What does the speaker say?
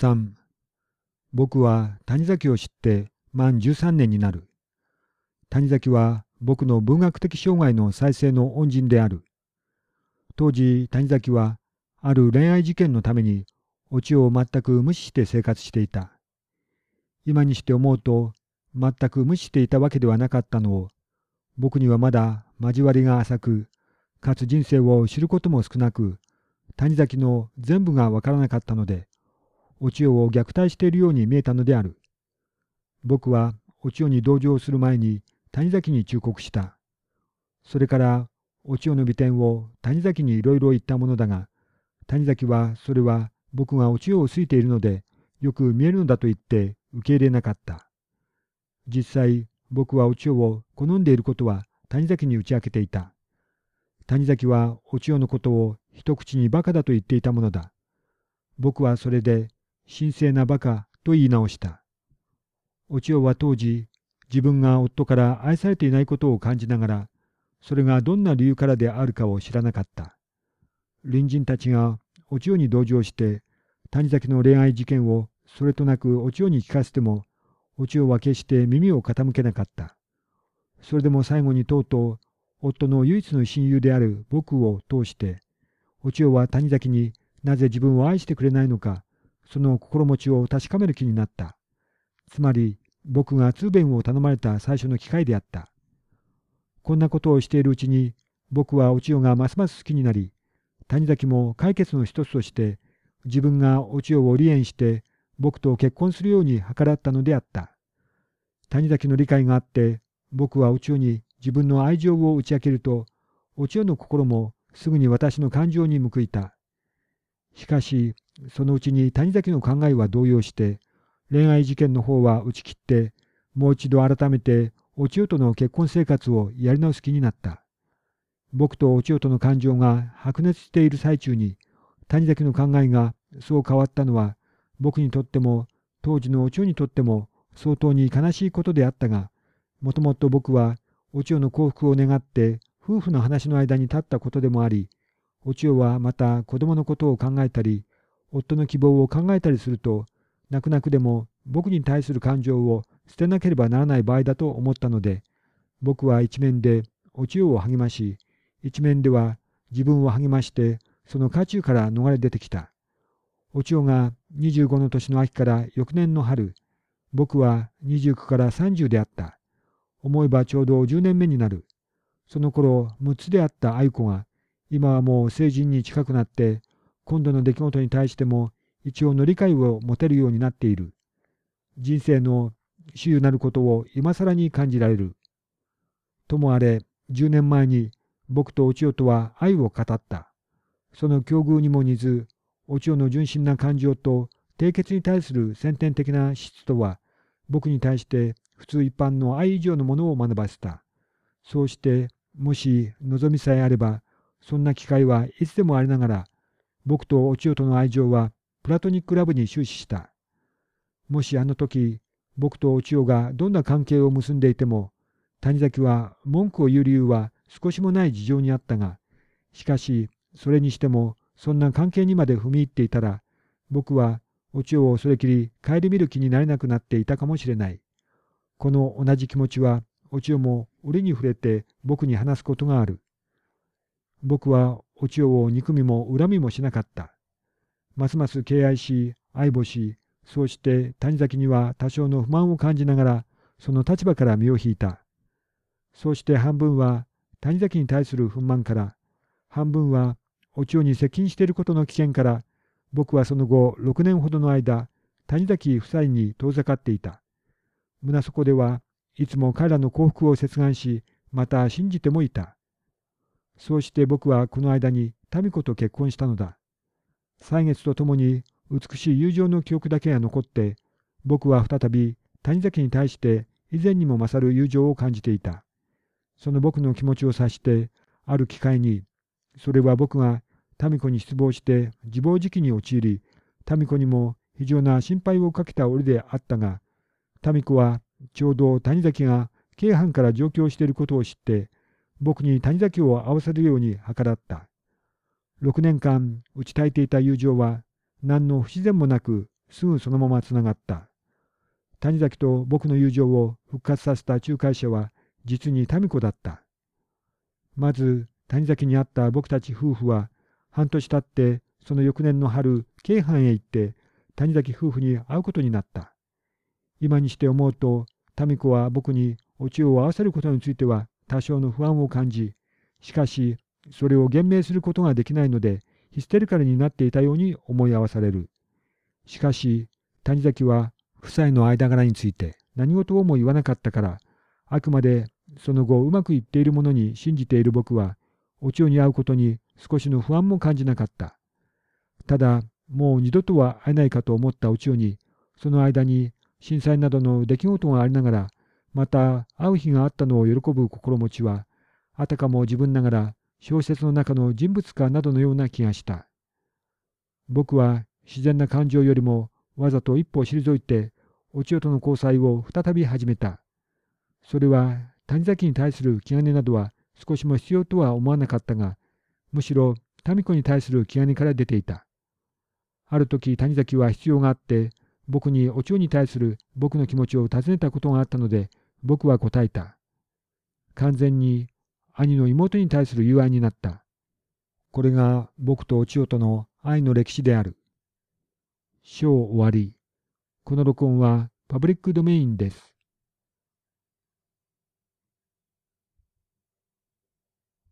3僕は谷崎を知って満13年になる。谷崎は僕の文学的生涯の再生の恩人である。当時谷崎はある恋愛事件のためにオチを全く無視して生活していた。今にして思うと全く無視していたわけではなかったのを僕にはまだ交わりが浅くかつ人生を知ることも少なく谷崎の全部がわからなかったのでお千代を虐待しているように見えたのである。僕はお千代に同情する前に谷崎に忠告した。それからお千代の美点を谷崎にいろいろ言ったものだが、谷崎はそれは僕がお千代を好いているのでよく見えるのだと言って受け入れなかった。実際僕はお千代を好んでいることは谷崎に打ち明けていた。谷崎はお千代のことを一口にバカだと言っていたものだ。僕はそれで神聖なバカと言い直した。お千代は当時、自分が夫から愛されていないことを感じながら、それがどんな理由からであるかを知らなかった。隣人たちがお千代に同情して、谷崎の恋愛事件をそれとなくお千代に聞かせても、お千代は決して耳を傾けなかった。それでも最後にとうとう、夫の唯一の親友である僕を通して、お千代は谷崎になぜ自分を愛してくれないのかその心持ちを確かめる気になった。つまり、僕が通弁を頼まれた最初の機会であった。こんなことをしているうちに、僕はお千代がますます好きになり、谷崎も解決の一つとして、自分がお千代を離縁して、僕と結婚するように計らったのであった。谷崎の理解があって、僕はお千代に自分の愛情を打ち明けると、お千代の心もすぐに私の感情に報いた。しかし、そのうちに谷崎の考えは動揺して、恋愛事件の方は打ち切って、もう一度改めてお千代との結婚生活をやり直す気になった。僕とお千代との感情が白熱している最中に、谷崎の考えがそう変わったのは、僕にとっても、当時のお千代にとっても相当に悲しいことであったが、もともと僕はお千代の幸福を願って夫婦の話の間に立ったことでもあり、お千代はまた子供のことを考えたり、夫の希望を考えたりすると、泣く泣くでも僕に対する感情を捨てなければならない場合だと思ったので、僕は一面でお千代を励まし、一面では自分を励まして、その渦中から逃れ出てきた。お千代が25の年の秋から翌年の春、僕は29から30であった。思えばちょうど10年目になる。その頃、6つであった愛子が今はもう成人に近くなって、今度の出来事に対しても一応の理解を持てるようになっている。人生の主由なることを今更に感じられる。ともあれ、10年前に僕とお千代とは愛を語った。その境遇にも似ず、お千代の純真な感情と締結に対する先天的な質とは、僕に対して普通一般の愛以上のものを学ばせた。そうして、もし望みさえあれば、そんな機会はいつでもありながら、僕とお千代との愛情はプラトニックラブに終始した。もしあの時、僕とお千代がどんな関係を結んでいても、谷崎は文句を言う理由は少しもない事情にあったが、しかし、それにしても、そんな関係にまで踏み入っていたら、僕はお千代をそれきり顧みる気になれなくなっていたかもしれない。この同じ気持ちは、お千代も折に触れて僕に話すことがある。僕はお千代を憎みも恨みもしなかった。ますます敬愛し、愛護し、そうして谷崎には多少の不満を感じながら、その立場から身を引いた。そうして半分は谷崎に対する不満から、半分はお千代に接近していることの危険から、僕はその後6年ほどの間、谷崎夫妻に遠ざかっていた。胸底ではいつも彼らの幸福を切願し、また信じてもいた。そうして僕はこの間に民子と結婚したのだ。歳月とともに美しい友情の記憶だけが残って、僕は再び谷崎に対して以前にも勝る友情を感じていた。その僕の気持ちを察して、ある機会に、それは僕が民子に失望して自暴自棄に陥り、民子にも非常な心配をかけた折であったが、民子はちょうど谷崎が京阪から上京していることを知って、僕に谷崎を合わせるように計らった。6年間打ち絶えていた友情は何の不自然もなくすぐそのままつながった。谷崎と僕の友情を復活させた仲介者は実に民子だった。まず谷崎に会った僕たち夫婦は半年経ってその翌年の春京阪へ行って谷崎夫婦に会うことになった。今にして思うと民子は僕にお千代を合わせることについては多少の不安を感じしかしそれを言明することができないのでヒステリカルになっていたように思い合わされる。しかし谷崎は夫妻の間柄について何事をも言わなかったからあくまでその後うまくいっているものに信じている僕はお千代に会うことに少しの不安も感じなかった。ただもう二度とは会えないかと思ったお千代にその間に震災などの出来事がありながらまた会う日があったのを喜ぶ心持ちはあたかも自分ながら小説の中の人物かなどのような気がした。僕は自然な感情よりもわざと一歩退いてお千代との交際を再び始めた。それは谷崎に対する気兼ねなどは少しも必要とは思わなかったが、むしろ民子に対する気兼ねから出ていた。ある時谷崎は必要があって僕にお千代に対する僕の気持ちを尋ねたことがあったので僕は答えた。完全に兄の妹に対する友愛になった。これが僕とお千代との愛の歴史である。章終わり。この録音はパブリックドメインです。